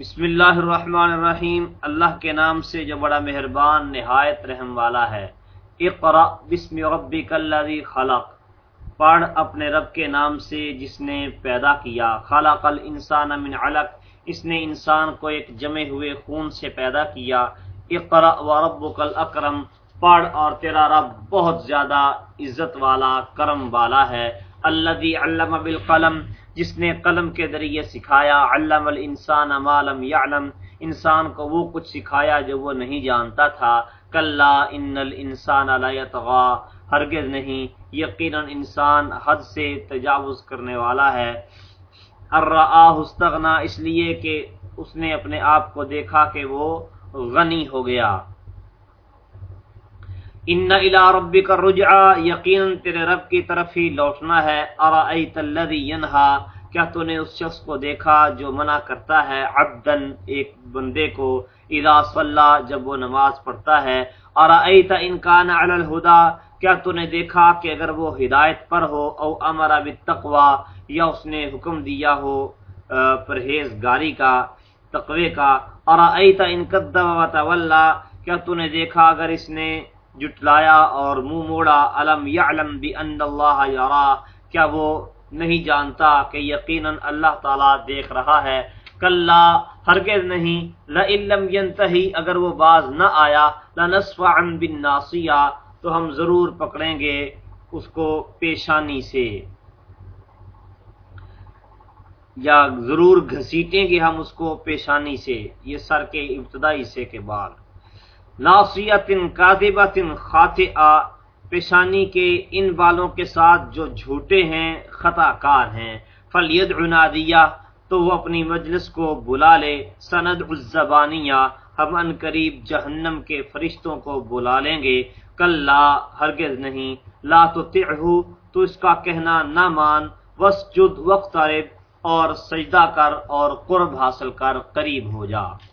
بسم اللہ الرحمن الرحیم۔ اللہ کے نام سے جو بڑا مہربان، نہایت رحم والا ہے۔ اقرا بسم ربک الذی خلق۔ پڑھ اپنے رب کے نام سے جس نے پیدا کیا۔ خلق الانسان من علق۔ اس نے انسان کو ایک جمے ہوئے خون سے پیدا کیا۔ اقرا وربک الاکرم۔ پڑھ اور تیرا رب بہت زیادہ عزت والا، کرم والا ہے۔ الذي علم بالقلم، جس نے قلم کے ذریعے سکھایا، علم الانسان ما لم يعلم، انسان کو وہ کچھ سکھایا جو وہ نہیں جانتا تھا۔ کلا ان الانسان لا يطغى، ہرگز نہیں، یقینا انسان حد سے تجاوز کرنے والا ہے۔ الرآہ استغنا، اس لیے کہ اس نے اپنے آپ کو دیکھا کہ وہ غنی ہو گیا۔ ان الى ربك الرجعا یقینا تیرے رب کی طرف ہی لوٹنا ہے ارایت الذی ينها کیا تو نے اس شخص کو دیکھا جو منع کرتا ہے عبدن ایک بندے کو اذا صلى جب وہ نماز پڑھتا ہے ارایت ان کان علی الهدى کیا تو نے دیکھا کہ اگر وہ ہدایت پر ہو او امر بالتقوى یا اس نے حکم دیا ہو پرہیزگاری کا تقوی کا ارایت ان كذب وتولى کیا تو نے دیکھا اگر اس نے جٹلایا اور منہ موڑا علم یعلم بان اللہ یرا، کیا وہ نہیں جانتا کہ یقینا اللہ تعالی دیکھ رہا ہے؟ کلا، ہرگز نہیں، لئن ينتهي اگر وہ باز نہ آیا لنصفعا بالناصیہ، تو ہم ضرور پکڑیں گے اس کو پیشانی سے۔ یا ضرور گھسیٹیں گے ہم اس کو پیشانی سے، یہ سر کے ابتدائی سے کے بعد۔ ناصیت کاذبت خاطئہ، پیشانی کے ان والوں کے ساتھ جو جھوٹے ہیں، خطا کار ہیں۔ فلید عنادیہ تو وہ اپنی مجلس کو بلا لے۔ سند الزبانیہ ہم ان قریب جہنم کے فرشتوں کو بلا لیں گے۔ کل لا ہرگز نہیں۔ لا تو تو اس کا کہنا نہ مان۔ وسجد وقت اور سجدہ کر اور قرب حاصل کر، قریب ہو جا۔